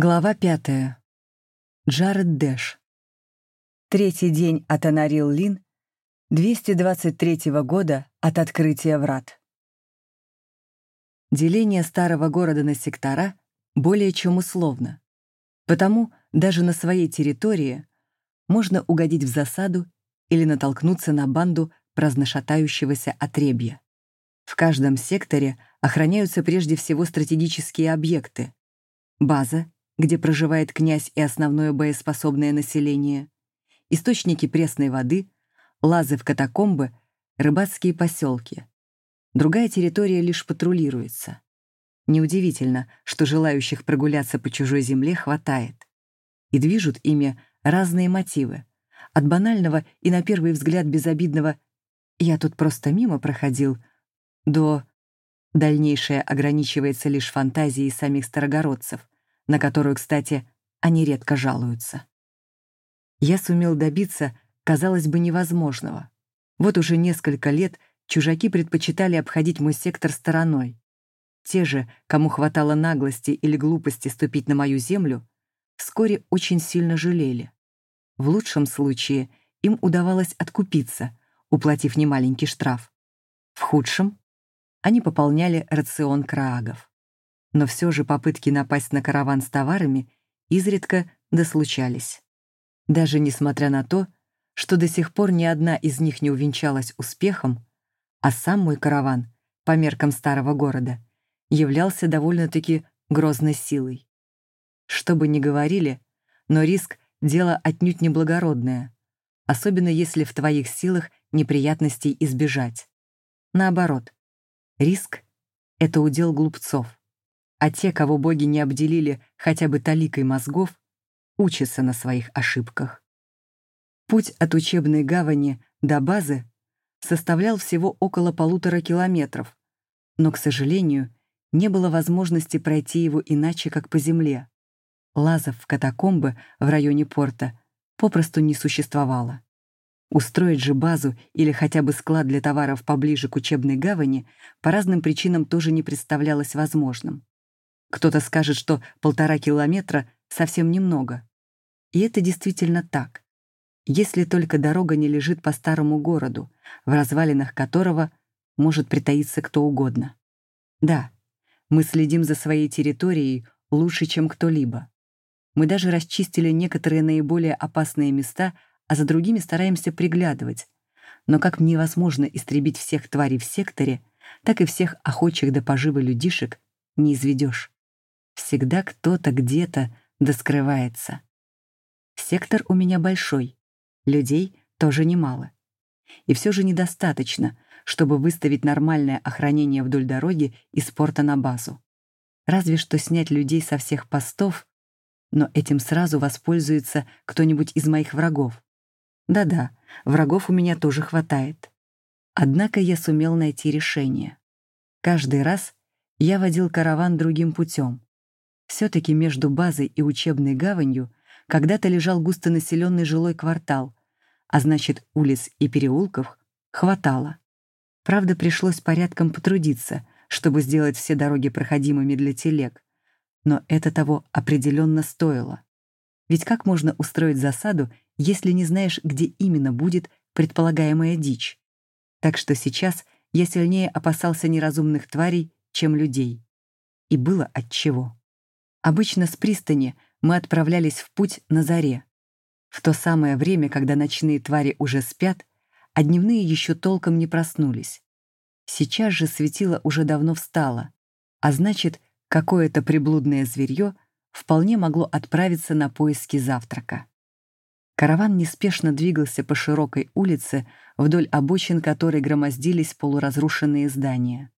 Глава пятая. Джаред Дэш. Третий день от Анарил Лин, 223 года от открытия врат. Деление старого города на сектора более чем условно. Потому даже на своей территории можно угодить в засаду или натолкнуться на банду праздношатающегося отребья. В каждом секторе охраняются прежде всего стратегические объекты. База — где проживает князь и основное боеспособное население, источники пресной воды, лазы в катакомбы, рыбацкие поселки. Другая территория лишь патрулируется. Неудивительно, что желающих прогуляться по чужой земле хватает. И движут ими разные мотивы. От банального и на первый взгляд безобидного «я тут просто мимо проходил» до Дальнейшее ограничивается лишь фантазией самих старогородцев, на которую, кстати, они редко жалуются. Я сумел добиться, казалось бы, невозможного. Вот уже несколько лет чужаки предпочитали обходить мой сектор стороной. Те же, кому хватало наглости или глупости ступить на мою землю, вскоре очень сильно жалели. В лучшем случае им удавалось откупиться, уплатив немаленький штраф. В худшем они пополняли рацион краагов но все же попытки напасть на караван с товарами изредка дослучались. Даже несмотря на то, что до сих пор ни одна из них не увенчалась успехом, а сам мой караван, по меркам старого города, являлся довольно-таки грозной силой. Что бы ни говорили, но риск — дело отнюдь неблагородное, особенно если в твоих силах неприятностей избежать. Наоборот, риск — это удел глупцов а те, кого боги не обделили хотя бы таликой мозгов, учатся на своих ошибках. Путь от учебной гавани до базы составлял всего около полутора километров, но, к сожалению, не было возможности пройти его иначе, как по земле. Лазов в катакомбы в районе порта попросту не существовало. Устроить же базу или хотя бы склад для товаров поближе к учебной гавани по разным причинам тоже не представлялось возможным. Кто-то скажет, что полтора километра совсем немного. И это действительно так. Если только дорога не лежит по старому городу, в развалинах которого может притаиться кто угодно. Да, мы следим за своей территорией лучше, чем кто-либо. Мы даже расчистили некоторые наиболее опасные места, а за другими стараемся приглядывать. Но как невозможно истребить всех тварей в секторе, так и всех охочих до поживы людишек не изведешь. Всегда кто-то где-то доскрывается. Сектор у меня большой, людей тоже немало. И все же недостаточно, чтобы выставить нормальное охранение вдоль дороги из порта на базу. Разве что снять людей со всех постов, но этим сразу воспользуется кто-нибудь из моих врагов. Да-да, врагов у меня тоже хватает. Однако я сумел найти решение. Каждый раз я водил караван другим путем. Все-таки между базой и учебной гаванью когда-то лежал густонаселенный жилой квартал, а значит, улиц и переулков хватало. Правда, пришлось порядком потрудиться, чтобы сделать все дороги проходимыми для телег, но это того определенно стоило. Ведь как можно устроить засаду, если не знаешь, где именно будет предполагаемая дичь? Так что сейчас я сильнее опасался неразумных тварей, чем людей. И было отчего. Обычно с пристани мы отправлялись в путь на заре. В то самое время, когда ночные твари уже спят, а дневные еще толком не проснулись. Сейчас же светило уже давно встало, а значит, какое-то приблудное зверье вполне могло отправиться на поиски завтрака. Караван неспешно двигался по широкой улице, вдоль обочин которой громоздились полуразрушенные здания.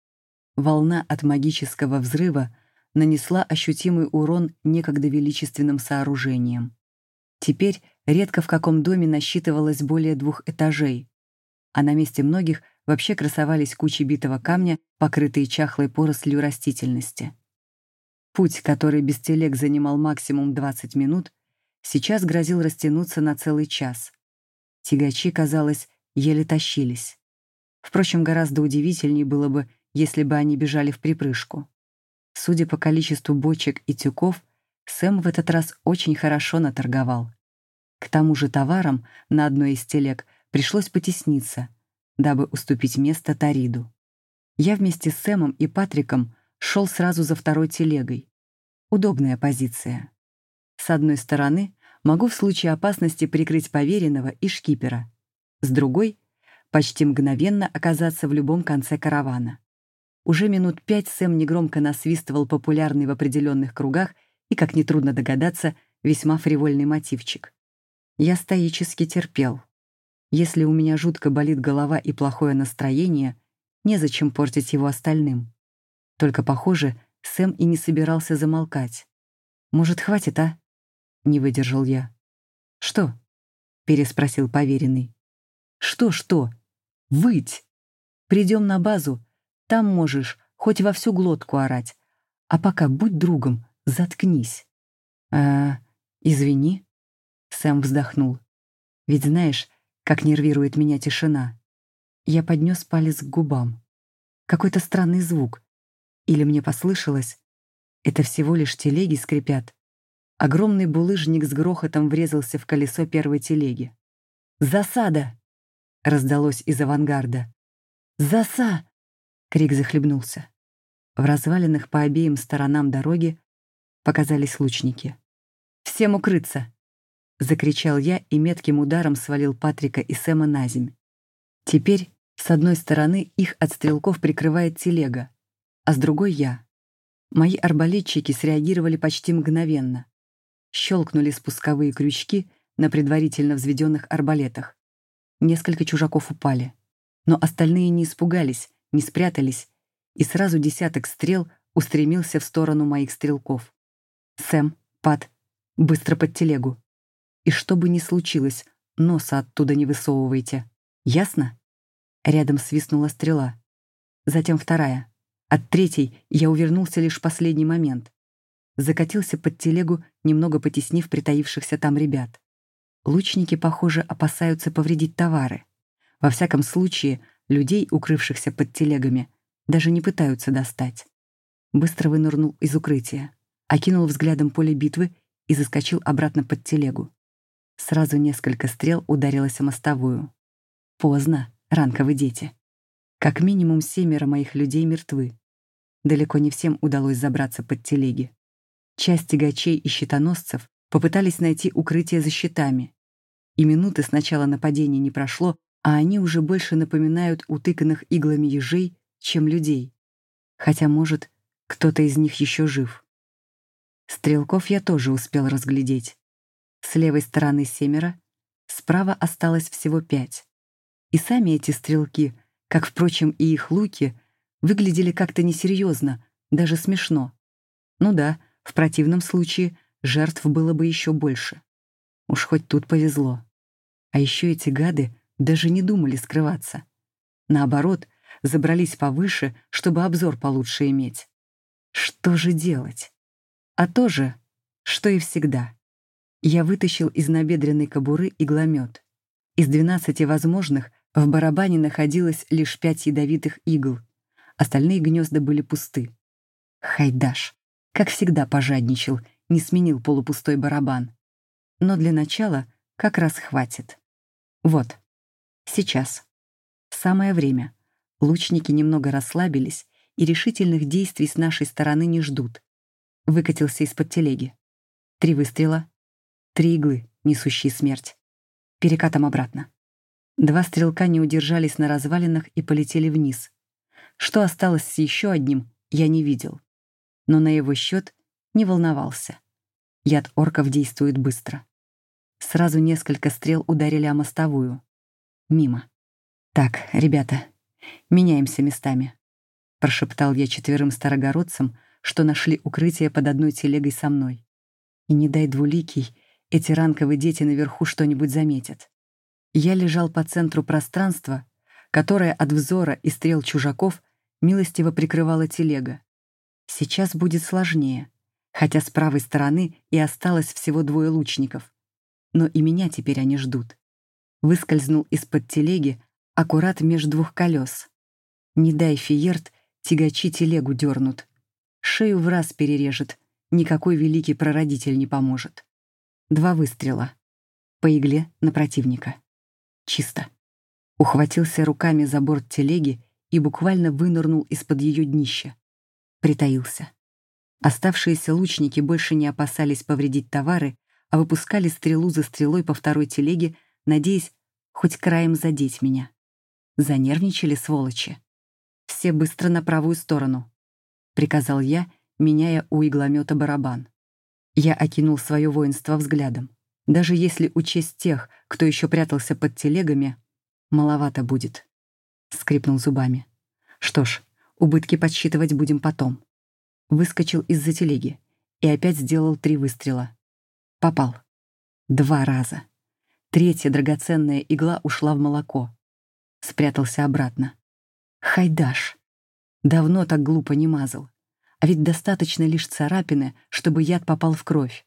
Волна от магического взрыва нанесла ощутимый урон некогда величественным сооружениям. Теперь редко в каком доме насчитывалось более двух этажей, а на месте многих вообще красовались кучи битого камня, покрытые чахлой порослью растительности. Путь, который без телег занимал максимум 20 минут, сейчас грозил растянуться на целый час. Тягачи, казалось, еле тащились. Впрочем, гораздо удивительнее было бы, если бы они бежали в припрыжку. Судя по количеству бочек и тюков, Сэм в этот раз очень хорошо наторговал. К тому же товарам на одной из телег пришлось потесниться, дабы уступить место Тариду. Я вместе с Сэмом и Патриком шел сразу за второй телегой. Удобная позиция. С одной стороны, могу в случае опасности прикрыть поверенного и шкипера. С другой — почти мгновенно оказаться в любом конце каравана. Уже минут пять Сэм негромко насвистывал популярный в определенных кругах и, как нетрудно догадаться, весьма фривольный мотивчик. Я стоически терпел. Если у меня жутко болит голова и плохое настроение, незачем портить его остальным. Только, похоже, Сэм и не собирался замолкать. «Может, хватит, а?» — не выдержал я. «Что?» — переспросил поверенный. «Что-что? Выть! Придем на базу, там можешь хоть во всю глотку орать. А пока будь другом, заткнись. А, извини. Сэм вздохнул. Ведь знаешь, как нервирует меня тишина. Я поднес палец к губам. Какой-то странный звук. Или мне послышалось? Это всего лишь телеги скрипят. Огромный булыжник с грохотом врезался в колесо первой телеги. «Засада!» — раздалось из авангарда. «Заса!» Крик захлебнулся. В развалинах по обеим сторонам дороги показались лучники. «Всем укрыться!» — закричал я и метким ударом свалил Патрика и Сэма на земь. Теперь с одной стороны их от стрелков прикрывает телега, а с другой — я. Мои арбалетчики среагировали почти мгновенно. Щелкнули спусковые крючки на предварительно взведенных арбалетах. Несколько чужаков упали. Но остальные не испугались, не спрятались, и сразу десяток стрел устремился в сторону моих стрелков. «Сэм, Пат, быстро под телегу. И что бы ни случилось, носа оттуда не высовывайте. Ясно?» Рядом свистнула стрела. Затем вторая. От третьей я увернулся лишь в последний момент. Закатился под телегу, немного потеснив притаившихся там ребят. Лучники, похоже, опасаются повредить товары. Во всяком случае, Людей, укрывшихся под телегами, даже не пытаются достать. Быстро вынырнул из укрытия, окинул взглядом поле битвы и заскочил обратно под телегу. Сразу несколько стрел ударилось о мостовую. Поздно, ранковые дети. Как минимум семеро моих людей мертвы. Далеко не всем удалось забраться под телеги. Часть тягачей и щитоносцев попытались найти укрытие за щитами. И минуты с начала нападения не прошло, а они уже больше напоминают утыканных иглами ежей, чем людей. Хотя, может, кто-то из них еще жив. Стрелков я тоже успел разглядеть. С левой стороны семеро, справа осталось всего пять. И сами эти стрелки, как, впрочем, и их луки, выглядели как-то несерьезно, даже смешно. Ну да, в противном случае жертв было бы еще больше. Уж хоть тут повезло. А еще эти гады даже не думали скрываться. Наоборот, забрались повыше, чтобы обзор получше иметь. Что же делать? А то же, что и всегда. Я вытащил из набедренной кобуры игломет. Из 12 возможных в барабане находилось лишь пять ядовитых игл. Остальные гнезда были пусты. Хайдаш, как всегда, пожадничал, не сменил полупустой барабан. Но для начала как раз хватит. Вот. Сейчас. Самое время. Лучники немного расслабились и решительных действий с нашей стороны не ждут. Выкатился из-под телеги. Три выстрела. Три иглы, несущие смерть. Перекатом обратно. Два стрелка не удержались на развалинах и полетели вниз. Что осталось с еще одним, я не видел. Но на его счет не волновался. Яд орков действует быстро. Сразу несколько стрел ударили о мостовую. Мимо. «Так, ребята, меняемся местами», — прошептал я четверым старогородцам, что нашли укрытие под одной телегой со мной. И не дай двуликий, эти ранковые дети наверху что-нибудь заметят. Я лежал по центру пространства, которое от взора и стрел чужаков милостиво прикрывала телега. Сейчас будет сложнее, хотя с правой стороны и осталось всего двое лучников. Но и меня теперь они ждут выскользнул из-под телеги аккурат между двух колес. Не дай фиерт, тягачи телегу дернут. Шею в раз перережет, никакой великий прародитель не поможет. Два выстрела. По игле на противника. Чисто. Ухватился руками за борт телеги и буквально вынырнул из-под ее днища. Притаился. Оставшиеся лучники больше не опасались повредить товары, а выпускали стрелу за стрелой по второй телеге, надеясь хоть краем задеть меня. Занервничали сволочи. Все быстро на правую сторону, приказал я, меняя у игломета барабан. Я окинул свое воинство взглядом. Даже если учесть тех, кто еще прятался под телегами, маловато будет. Скрипнул зубами. Что ж, убытки подсчитывать будем потом. Выскочил из-за телеги и опять сделал три выстрела. Попал. Два раза. Третья драгоценная игла ушла в молоко. Спрятался обратно. Хайдаш. Давно так глупо не мазал. А ведь достаточно лишь царапины, чтобы яд попал в кровь.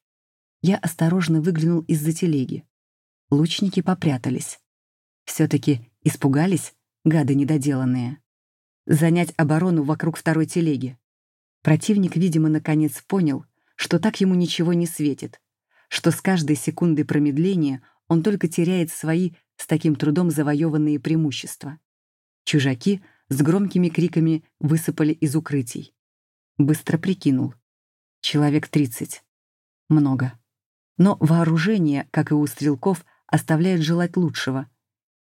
Я осторожно выглянул из-за телеги. Лучники попрятались. Все-таки испугались, гады недоделанные. Занять оборону вокруг второй телеги. Противник, видимо, наконец понял, что так ему ничего не светит, что с каждой секундой промедления он только теряет свои с таким трудом завоеванные преимущества. Чужаки с громкими криками высыпали из укрытий. Быстро прикинул. Человек тридцать. Много. Но вооружение, как и у стрелков, оставляет желать лучшего.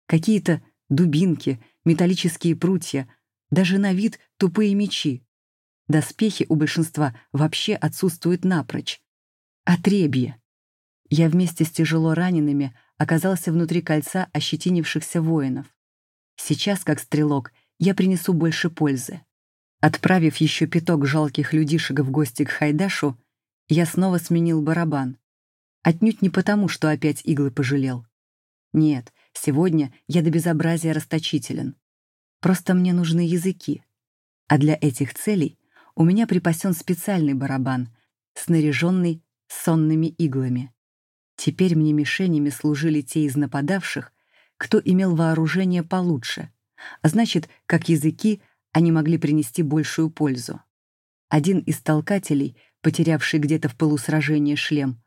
Какие-то дубинки, металлические прутья, даже на вид тупые мечи. Доспехи у большинства вообще отсутствуют напрочь. Отребье. Я вместе с тяжело ранеными оказался внутри кольца ощетинившихся воинов. Сейчас, как стрелок, я принесу больше пользы. Отправив еще пяток жалких людишек в гости к Хайдашу, я снова сменил барабан. Отнюдь не потому, что опять иглы пожалел. Нет, сегодня я до безобразия расточителен. Просто мне нужны языки. А для этих целей у меня припасен специальный барабан, снаряженный сонными иглами. Теперь мне мишенями служили те из нападавших, кто имел вооружение получше, а значит, как языки, они могли принести большую пользу. Один из толкателей, потерявший где-то в полусражении шлем,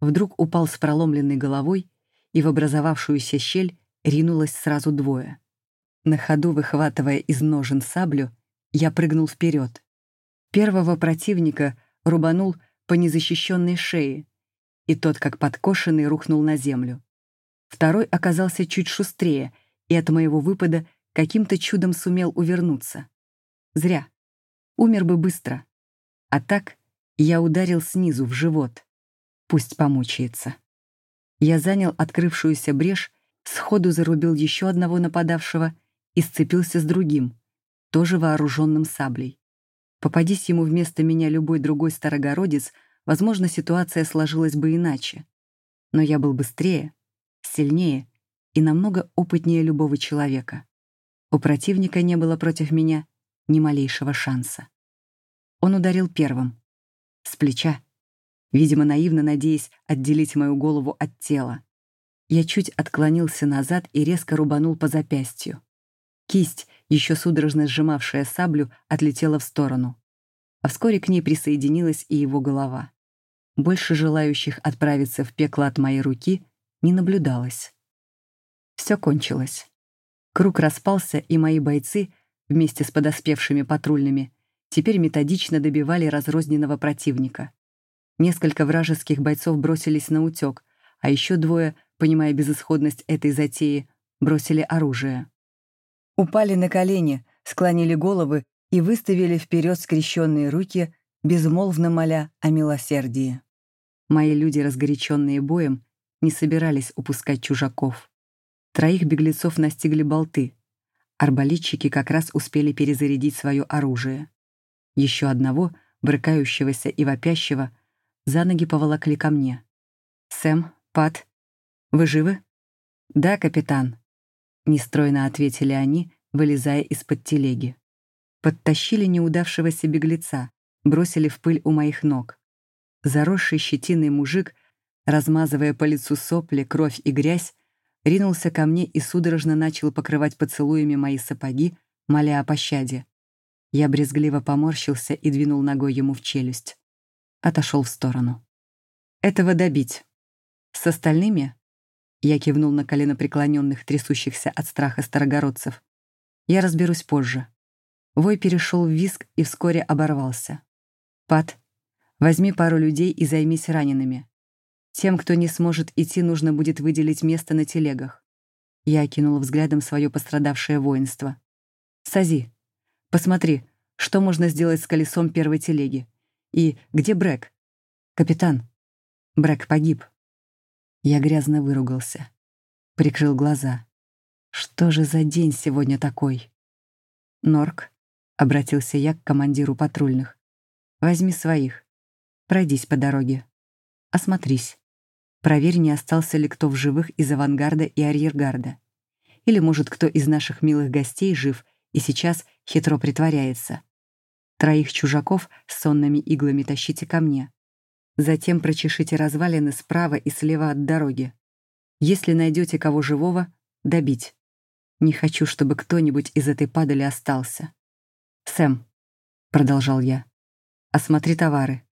вдруг упал с проломленной головой, и в образовавшуюся щель ринулось сразу двое. На ходу, выхватывая из ножен саблю, я прыгнул вперед. Первого противника рубанул по незащищенной шее, и тот, как подкошенный, рухнул на землю. Второй оказался чуть шустрее, и от моего выпада каким-то чудом сумел увернуться. Зря. Умер бы быстро. А так я ударил снизу в живот. Пусть помучается. Я занял открывшуюся брешь, сходу зарубил еще одного нападавшего и сцепился с другим, тоже вооруженным саблей. Попадись ему вместо меня любой другой старогородец — возможно, ситуация сложилась бы иначе. Но я был быстрее, сильнее и намного опытнее любого человека. У противника не было против меня ни малейшего шанса. Он ударил первым, с плеча, видимо, наивно надеясь отделить мою голову от тела. Я чуть отклонился назад и резко рубанул по запястью. Кисть, еще судорожно сжимавшая саблю, отлетела в сторону. А вскоре к ней присоединилась и его голова. Больше желающих отправиться в пекло от моей руки не наблюдалось. Все кончилось. Круг распался, и мои бойцы, вместе с подоспевшими патрульными, теперь методично добивали разрозненного противника. Несколько вражеских бойцов бросились на утек, а еще двое, понимая безысходность этой затеи, бросили оружие. Упали на колени, склонили головы и выставили вперед скрещенные руки, безмолвно моля о милосердии. Мои люди, разгоряченные боем, не собирались упускать чужаков. Троих беглецов настигли болты. Арбалетчики как раз успели перезарядить свое оружие. Еще одного, брыкающегося и вопящего, за ноги поволокли ко мне. «Сэм, Пат, вы живы?» «Да, капитан», — нестройно ответили они, вылезая из-под телеги. Подтащили неудавшегося беглеца, бросили в пыль у моих ног. Заросший щетиной мужик, размазывая по лицу сопли, кровь и грязь, ринулся ко мне и судорожно начал покрывать поцелуями мои сапоги, моля о пощаде. Я брезгливо поморщился и двинул ногой ему в челюсть. отошел в сторону. Этого добить. С остальными я кивнул на колено преклоненных, трясущихся от страха старогородцев. Я разберусь позже. Вой перешел в виск и вскоре оборвался. Пат, возьми пару людей и займись ранеными. Тем, кто не сможет идти, нужно будет выделить место на телегах. Я окинула взглядом свое пострадавшее воинство. Сази, посмотри, что можно сделать с колесом первой телеги. И где Брэк? Капитан. Брэк погиб. Я грязно выругался. Прикрыл глаза. Что же за день сегодня такой? Норк, обратился я к командиру патрульных. Возьми своих. Пройдись по дороге. Осмотрись. Проверь, не остался ли кто в живых из авангарда и арьергарда. Или, может, кто из наших милых гостей жив и сейчас хитро притворяется. Троих чужаков с сонными иглами тащите ко мне. Затем прочешите развалины справа и слева от дороги. Если найдете кого живого, добить. Не хочу, чтобы кто-нибудь из этой падали остался. «Сэм», — продолжал я, — «осмотри товары.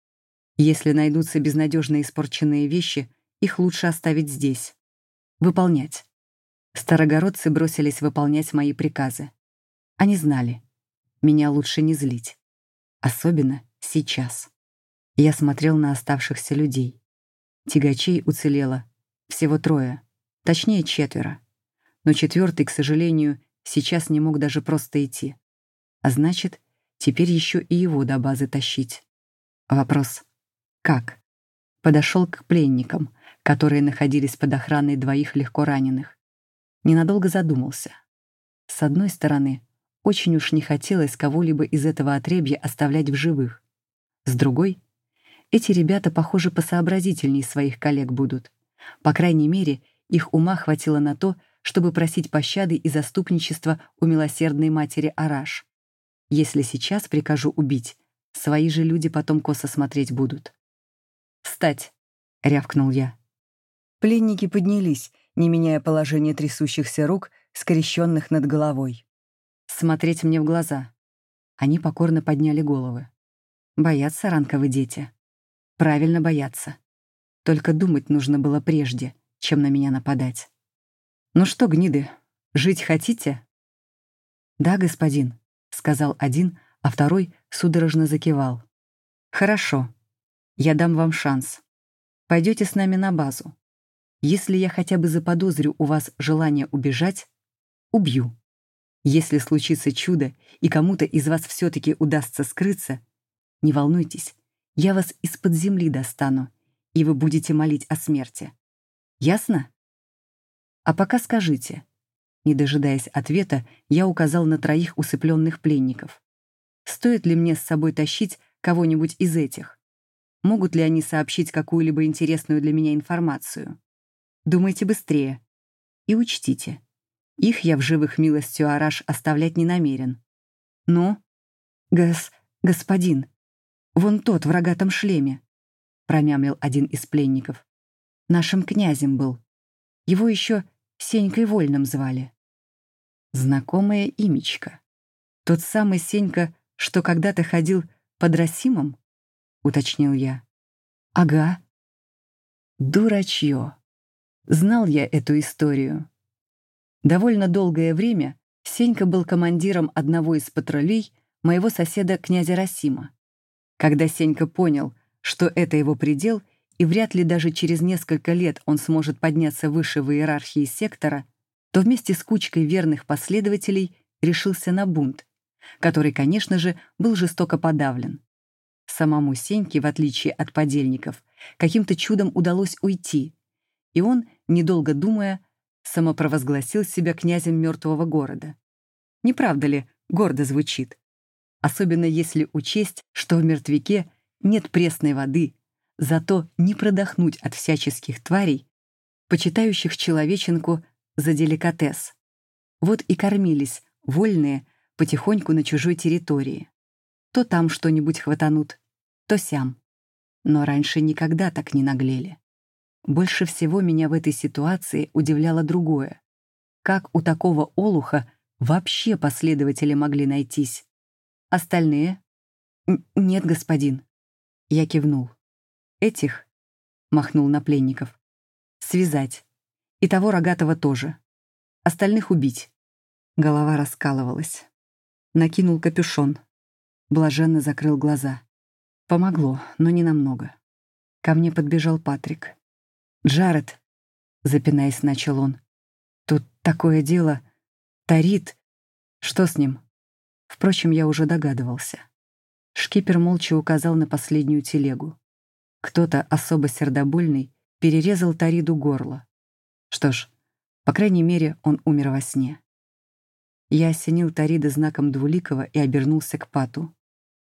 Если найдутся безнадежно испорченные вещи, их лучше оставить здесь. Выполнять». Старогородцы бросились выполнять мои приказы. Они знали, меня лучше не злить. Особенно сейчас. Я смотрел на оставшихся людей. Тягачей уцелело. Всего трое. Точнее, четверо. Но четвертый, к сожалению, сейчас не мог даже просто идти. А значит, теперь еще и его до базы тащить. Вопрос «Как?» Подошел к пленникам, которые находились под охраной двоих легко раненых. Ненадолго задумался. С одной стороны, очень уж не хотелось кого-либо из этого отребья оставлять в живых. С другой, эти ребята, похоже, посообразительнее своих коллег будут. По крайней мере, их ума хватило на то, чтобы просить пощады и заступничества у милосердной матери Араш. Если сейчас прикажу убить, свои же люди потом косо смотреть будут. «Встать!» — рявкнул я. Пленники поднялись, не меняя положение трясущихся рук, скрещенных над головой. Смотреть мне в глаза. Они покорно подняли головы. Боятся ранковые дети. Правильно бояться. Только думать нужно было прежде, чем на меня нападать. «Ну что, гниды, жить хотите?» «Да, господин», — сказал один, а второй судорожно закивал. «Хорошо. Я дам вам шанс. Пойдете с нами на базу. Если я хотя бы заподозрю у вас желание убежать, убью. Если случится чудо, и кому-то из вас все-таки удастся скрыться, не волнуйтесь, я вас из-под земли достану, и вы будете молить о смерти. Ясно? А пока скажите. Не дожидаясь ответа, я указал на троих усыпленных пленников. Стоит ли мне с собой тащить кого-нибудь из этих? Могут ли они сообщить какую-либо интересную для меня информацию? Думайте быстрее. И учтите. Их я в живых милостью Араш оставлять не намерен. Но, гос... господин, Вон тот в рогатом шлеме», — промямлил один из пленников. «Нашим князем был. Его еще Сенькой Вольным звали». Знакомое имечко. Тот самый Сенька, что когда-то ходил под Расимом? Уточнил я. Ага. Дурачье. Знал я эту историю. Довольно долгое время Сенька был командиром одного из патрулей моего соседа князя Расима. Когда Сенька понял, что это его предел, и вряд ли даже через несколько лет он сможет подняться выше в иерархии сектора, то вместе с кучкой верных последователей решился на бунт, который, конечно же, был жестоко подавлен. Самому Сеньке, в отличие от подельников, каким-то чудом удалось уйти, и он, недолго думая, самопровозгласил себя князем мертвого города. Не правда ли, гордо звучит? особенно если учесть, что в мертвяке нет пресной воды, зато не продохнуть от всяческих тварей, почитающих человеченку за деликатес. Вот и кормились вольные потихоньку на чужой территории. То там что-нибудь хватанут, то сям. Но раньше никогда так не наглели. Больше всего меня в этой ситуации удивляло другое. Как у такого олуха вообще последователи могли найтись? Остальные? Н нет, господин. Я кивнул. этих, — махнул на пленников, — связать. И того рогатого тоже. Остальных убить. Голова раскалывалась. Накинул капюшон. Блаженно закрыл глаза. Помогло, но не намного. Ко мне подбежал Патрик. «Джаред», — запинаясь, начал он, — «тут такое дело. Тарит. Что с ним?» Впрочем, я уже догадывался. Шкипер молча указал на последнюю телегу. Кто-то, особо сердобольный, перерезал Тариду горло. Что ж, по крайней мере, он умер во сне. Я осенил Тарида знаком двуликого и обернулся к Пату.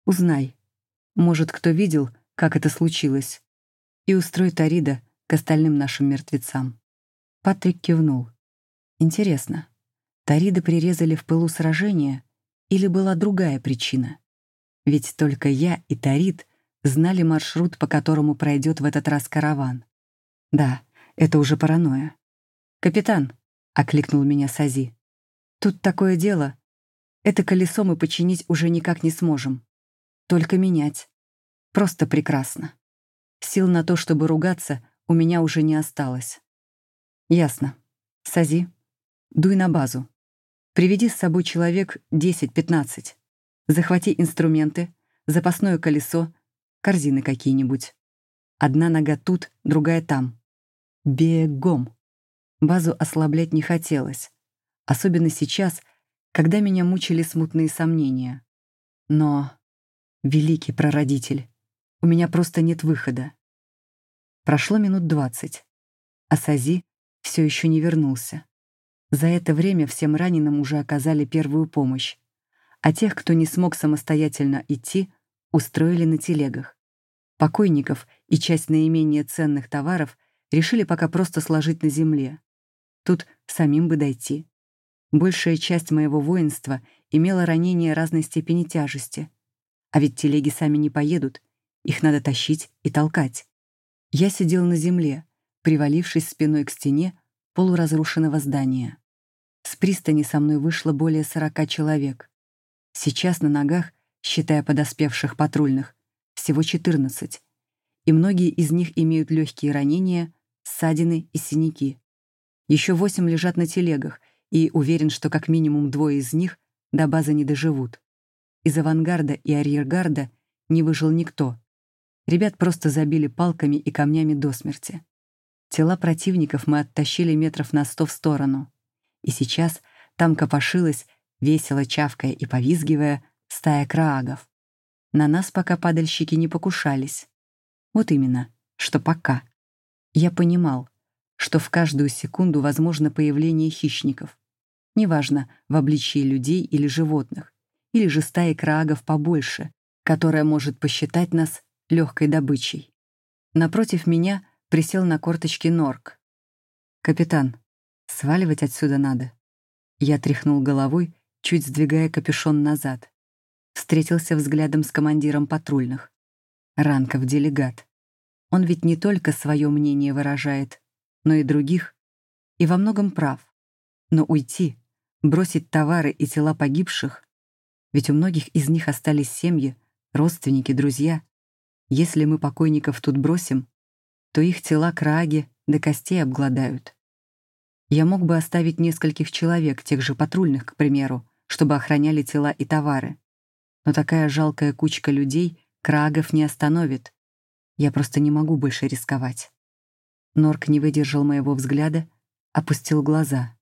«Узнай. Может, кто видел, как это случилось? И устрой Тарида к остальным нашим мертвецам». Патрик кивнул. «Интересно, Тарида прирезали в пылу сражения или была другая причина? Ведь только я и Тарид знали маршрут, по которому пройдет в этот раз караван. Да, это уже паранойя. «Капитан», — окликнул меня Сази, — «тут такое дело. Это колесо мы починить уже никак не сможем. Только менять. Просто прекрасно. Сил на то, чтобы ругаться, у меня уже не осталось». «Ясно. Сази, дуй на базу. Приведи с собой человек 10-15. Захвати инструменты, запасное колесо, корзины какие-нибудь. Одна нога тут, другая там. Бегом. Базу ослаблять не хотелось. Особенно сейчас, когда меня мучили смутные сомнения. Но, великий прародитель, у меня просто нет выхода. Прошло минут двадцать, а Сази все еще не вернулся. За это время всем раненым уже оказали первую помощь, а тех, кто не смог самостоятельно идти, устроили на телегах. Покойников и часть наименее ценных товаров решили пока просто сложить на земле. Тут самим бы дойти. Большая часть моего воинства имела ранения разной степени тяжести. А ведь телеги сами не поедут, их надо тащить и толкать. Я сидел на земле, привалившись спиной к стене полуразрушенного здания. С пристани со мной вышло более сорока человек. Сейчас на ногах, считая подоспевших патрульных, всего четырнадцать, и многие из них имеют легкие ранения, ссадины и синяки. Еще восемь лежат на телегах, и уверен, что как минимум двое из них до базы не доживут. Из авангарда и арьергарда не выжил никто. Ребят просто забили палками и камнями до смерти. Тела противников мы оттащили метров на сто в сторону. И сейчас там копошилась, весело чавкая и повизгивая, стая краагов. На нас пока падальщики не покушались. Вот именно, что пока. Я понимал, что в каждую секунду возможно появление хищников. Неважно, в обличии людей или животных, или же стаи краагов побольше, которая может посчитать нас легкой добычей. Напротив меня присел на корточки Норк. «Капитан, Сваливать отсюда надо. Я тряхнул головой, чуть сдвигая капюшон назад. Встретился взглядом с командиром патрульных. Ранков делегат. Он ведь не только свое мнение выражает, но и других. И во многом прав. Но уйти, бросить товары и тела погибших, ведь у многих из них остались семьи, родственники, друзья. Если мы покойников тут бросим, то их тела краги до костей обгладают. Я мог бы оставить нескольких человек, тех же патрульных, к примеру, чтобы охраняли тела и товары. Но такая жалкая кучка людей крагов не остановит. Я просто не могу больше рисковать. Норк не выдержал моего взгляда, опустил глаза.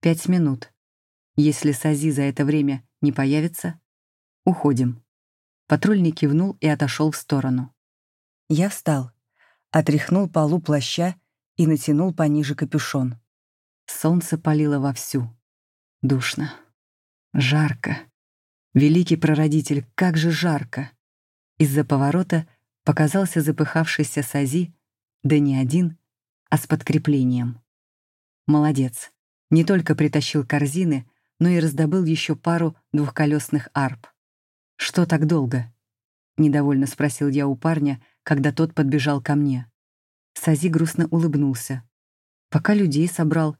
Пять минут. Если Сази за это время не появится, уходим. Патрульный кивнул и отошел в сторону. Я встал, отряхнул полу плаща и натянул пониже капюшон. Солнце палило вовсю. Душно. Жарко. Великий прародитель, как же жарко! Из-за поворота показался запыхавшийся Сази, да не один, а с подкреплением. Молодец. Не только притащил корзины, но и раздобыл еще пару двухколесных арп. «Что так долго?» — недовольно спросил я у парня, когда тот подбежал ко мне. Сази грустно улыбнулся. «Пока людей собрал,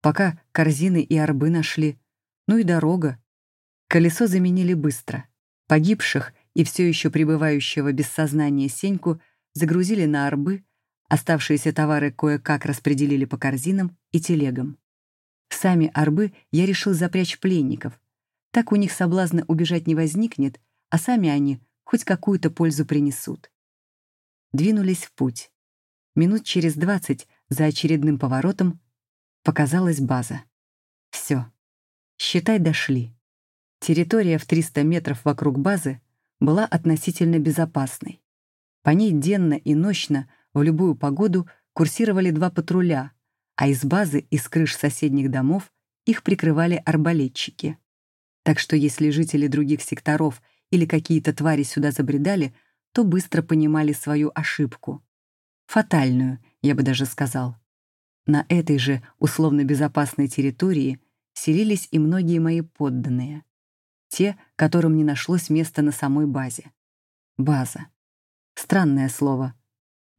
пока корзины и арбы нашли. Ну и дорога. Колесо заменили быстро. Погибших и все еще пребывающего без сознания Сеньку загрузили на арбы, оставшиеся товары кое-как распределили по корзинам и телегам. Сами арбы я решил запрячь пленников. Так у них соблазна убежать не возникнет, а сами они хоть какую-то пользу принесут. Двинулись в путь. Минут через двадцать за очередным поворотом показалась база. Все. Считай, дошли. Территория в 300 метров вокруг базы была относительно безопасной. По ней денно и ночно в любую погоду курсировали два патруля, а из базы и с крыш соседних домов их прикрывали арбалетчики. Так что если жители других секторов или какие-то твари сюда забредали, то быстро понимали свою ошибку. Фатальную, я бы даже сказал. На этой же условно безопасной территории селились и многие мои подданные. Те, которым не нашлось места на самой базе. База. Странное слово.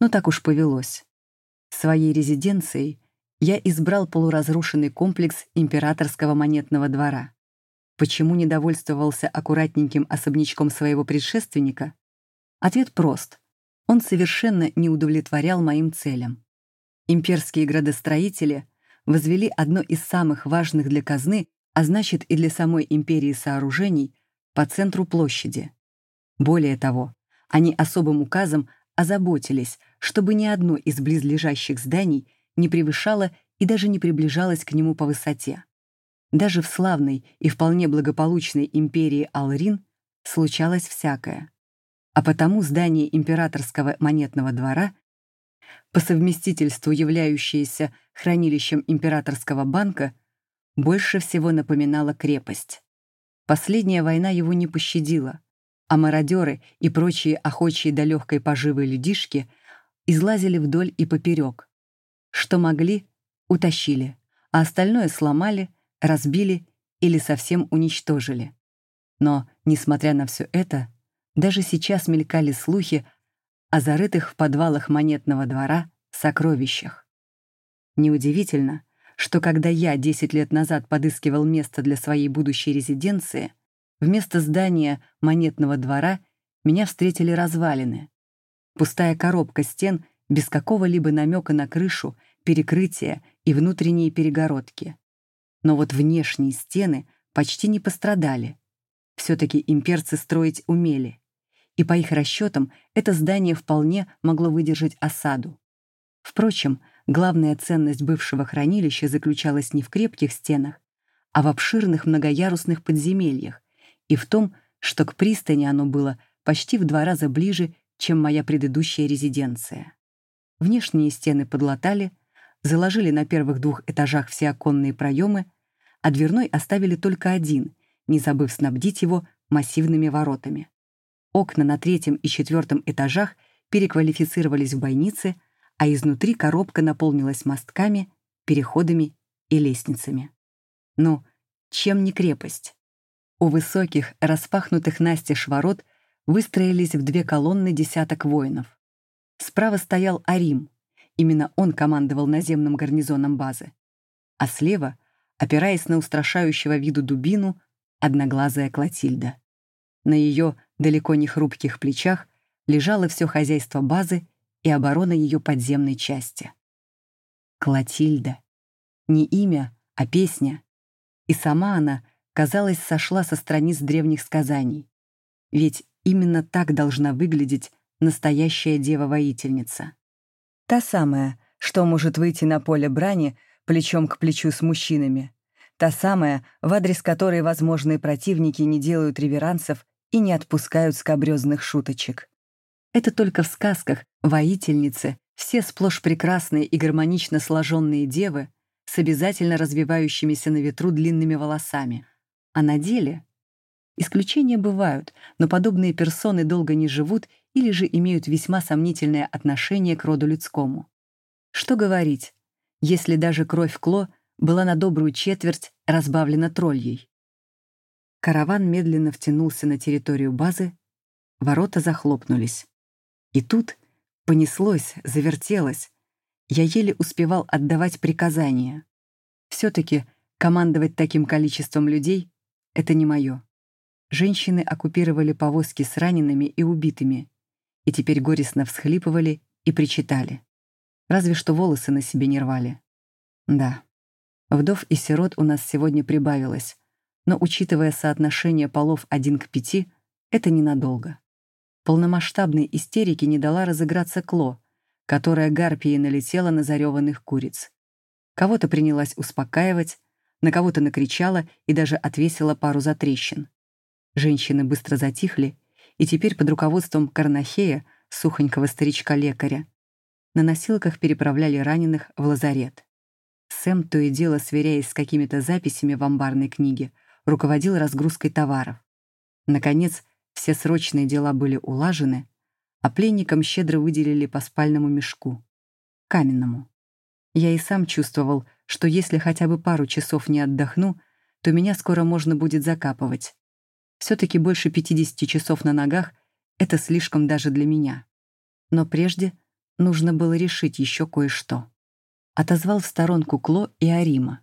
Но так уж повелось. Своей резиденцией я избрал полуразрушенный комплекс императорского монетного двора. Почему не довольствовался аккуратненьким особнячком своего предшественника? Ответ прост. Он совершенно не удовлетворял моим целям. Имперские градостроители возвели одно из самых важных для казны, а значит и для самой империи сооружений, по центру площади. Более того, они особым указом озаботились, чтобы ни одно из близлежащих зданий не превышало и даже не приближалось к нему по высоте. Даже в славной и вполне благополучной империи Алрин случалось всякое. А потому здание императорского монетного двора, по совместительству являющееся хранилищем императорского банка, больше всего напоминало крепость. Последняя война его не пощадила, а мародеры и прочие охочие до легкой поживы людишки излазили вдоль и поперек. Что могли, утащили, а остальное сломали — разбили или совсем уничтожили. Но, несмотря на все это, даже сейчас мелькали слухи о зарытых в подвалах монетного двора сокровищах. Неудивительно, что когда я 10 лет назад подыскивал место для своей будущей резиденции, вместо здания монетного двора меня встретили развалины. Пустая коробка стен без какого-либо намека на крышу, перекрытия и внутренние перегородки. Но вот внешние стены почти не пострадали. Все-таки имперцы строить умели. И по их расчетам это здание вполне могло выдержать осаду. Впрочем, главная ценность бывшего хранилища заключалась не в крепких стенах, а в обширных многоярусных подземельях и в том, что к пристани оно было почти в два раза ближе, чем моя предыдущая резиденция. Внешние стены подлатали, заложили на первых двух этажах все оконные проемы, а дверной оставили только один, не забыв снабдить его массивными воротами. Окна на третьем и четвертом этажах переквалифицировались в бойницы, а изнутри коробка наполнилась мостками, переходами и лестницами. Ну, чем не крепость? У высоких, распахнутых настежь ворот выстроились в две колонны десяток воинов. Справа стоял Арим, Именно он командовал наземным гарнизоном базы. А слева, опираясь на устрашающего виду дубину, одноглазая Клотильда. На ее далеко не хрупких плечах лежало все хозяйство базы и оборона ее подземной части. Клотильда. Не имя, а песня. И сама она, казалось, сошла со страниц древних сказаний. Ведь именно так должна выглядеть настоящая дева-воительница. Та самая, что может выйти на поле брани плечом к плечу с мужчинами. Та самая, в адрес которой возможные противники не делают реверансов и не отпускают скобрёзных шуточек. Это только в сказках воительницы, все сплошь прекрасные и гармонично сложенные девы с обязательно развивающимися на ветру длинными волосами. А на деле Исключения бывают, но подобные персоны долго не живут или же имеют весьма сомнительное отношение к роду людскому. Что говорить, если даже кровь Кло была на добрую четверть разбавлена тролльей. Караван медленно втянулся на территорию базы, ворота захлопнулись. И тут понеслось, завертелось. Я еле успевал отдавать приказания. Все-таки командовать таким количеством людей — это не мое. Женщины оккупировали повозки с ранеными и убитыми, и теперь горестно всхлипывали и причитали. Разве что волосы на себе не рвали. Да, вдов и сирот у нас сегодня прибавилось, но, учитывая соотношение полов один к пяти, это ненадолго. Полномасштабной истерике не дала разыграться Кло, которая гарпией налетела на зареванных куриц. Кого-то принялась успокаивать, на кого-то накричала и даже отвесила пару затрещин. Женщины быстро затихли, и теперь под руководством Карнахея, сухонького старичка-лекаря, на носилках переправляли раненых в лазарет. Сэм, то и дело сверяясь с какими-то записями в амбарной книге, руководил разгрузкой товаров. Наконец, все срочные дела были улажены, а пленникам щедро выделили по спальному мешку. Каменному. Я и сам чувствовал, что если хотя бы пару часов не отдохну, то меня скоро можно будет закапывать. Все-таки больше 50 часов на ногах — это слишком даже для меня. Но прежде нужно было решить еще кое-что. Отозвал в сторонку Кло и Арима.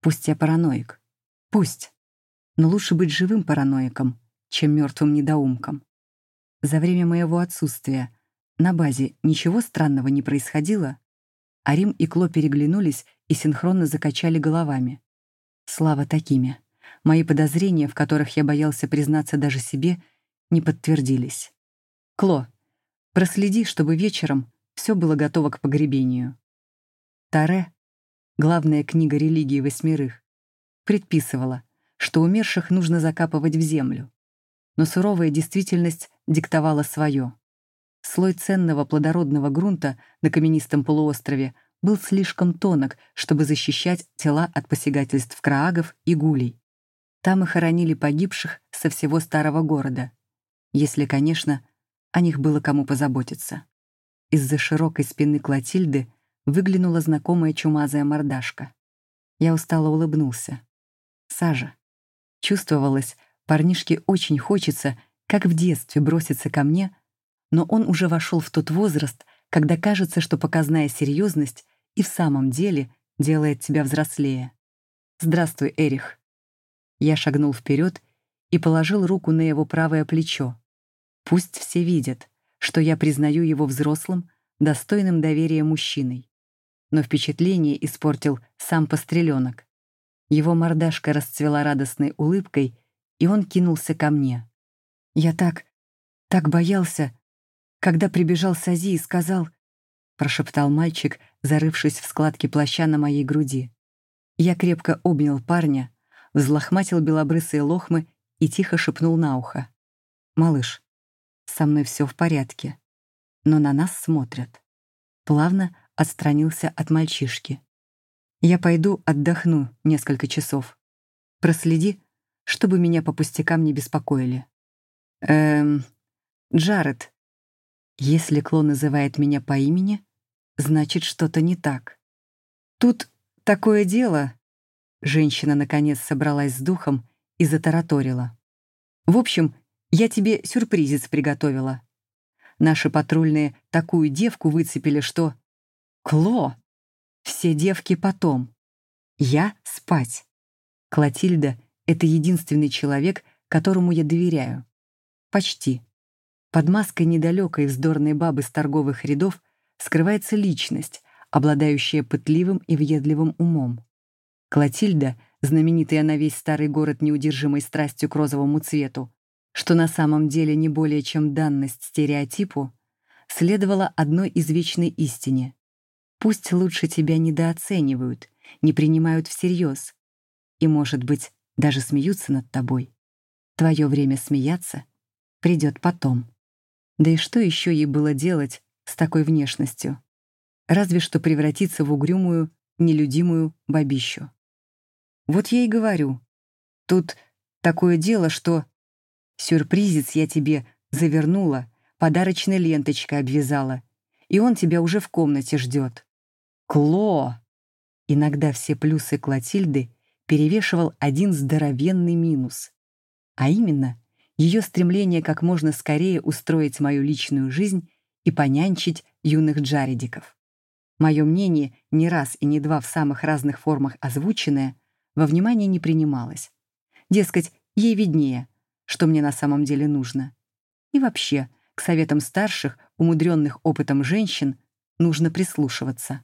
Пусть я параноик. Пусть. Но лучше быть живым параноиком, чем мертвым недоумком. За время моего отсутствия на базе ничего странного не происходило. Арим и Кло переглянулись и синхронно закачали головами. Слава такими. Мои подозрения, в которых я боялся признаться даже себе, не подтвердились. Кло, проследи, чтобы вечером все было готово к погребению. Таре, главная книга религии восьмерых, предписывала, что умерших нужно закапывать в землю но суровая действительность диктовала свое. Слой ценного плодородного грунта на каменистом полуострове был слишком тонок, чтобы защищать тела от посягательств краагов и гулей. Там и хоронили погибших со всего старого города, если, конечно, о них было кому позаботиться. Из-за широкой спины Клотильды выглянула знакомая чумазая мордашка. Я устало улыбнулся. Сажа. Чувствовалось, Парнишке очень хочется, как в детстве, броситься ко мне, но он уже вошел в тот возраст, когда кажется, что показная серьезность и в самом деле делает тебя взрослее. «Здравствуй, Эрих». Я шагнул вперед и положил руку на его правое плечо. Пусть все видят, что я признаю его взрослым, достойным доверия мужчиной. Но впечатление испортил сам постреленок. Его мордашка расцвела радостной улыбкой, и он кинулся ко мне. Я так, так боялся, когда прибежал Сази и сказал, прошептал мальчик, зарывшись в складки плаща на моей груди. Я крепко обнял парня, взлохматил белобрысые лохмы и тихо шепнул на ухо. «Малыш, со мной все в порядке, но на нас смотрят». Плавно отстранился от мальчишки. «Я пойду отдохну несколько часов. Проследи, чтобы меня по пустякам не беспокоили. Эм, Джаред. Если Кло называет меня по имени, значит, что-то не так. Тут такое дело. Женщина, наконец, собралась с духом и затараторила. В общем, я тебе сюрпризец приготовила. Наши патрульные такую девку выцепили, что... Кло! Все девки потом. Я спать. Клотильда это единственный человек, которому я доверяю. Почти. Под маской недалекой вздорной бабы с торговых рядов скрывается личность, обладающая пытливым и въедливым умом. Клотильда, знаменитая на весь старый город неудержимой страстью к розовому цвету, что на самом деле не более чем данность стереотипу, следовала одной извечной истине. Пусть лучше тебя недооценивают, не принимают всерьез. И, может быть, даже смеются над тобой. Твое время смеяться придет потом. Да и что еще ей было делать с такой внешностью? Разве что превратиться в угрюмую, нелюдимую бабищу. Вот я и говорю. Тут такое дело, что... Сюрпризец я тебе завернула, подарочной ленточкой обвязала, и он тебя уже в комнате ждет. Кло! Иногда все плюсы Клотильды перевешивал один здоровенный минус, а именно ее стремление как можно скорее устроить мою личную жизнь и понянчить юных джаредиков. Мое мнение, не раз и не два в самых разных формах озвученное, во внимание не принималось. Дескать, ей виднее, что мне на самом деле нужно. И вообще, к советам старших, умудренных опытом женщин, нужно прислушиваться.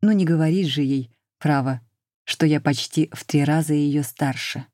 Но не говорить же ей, право, что я почти в три раза ее старше.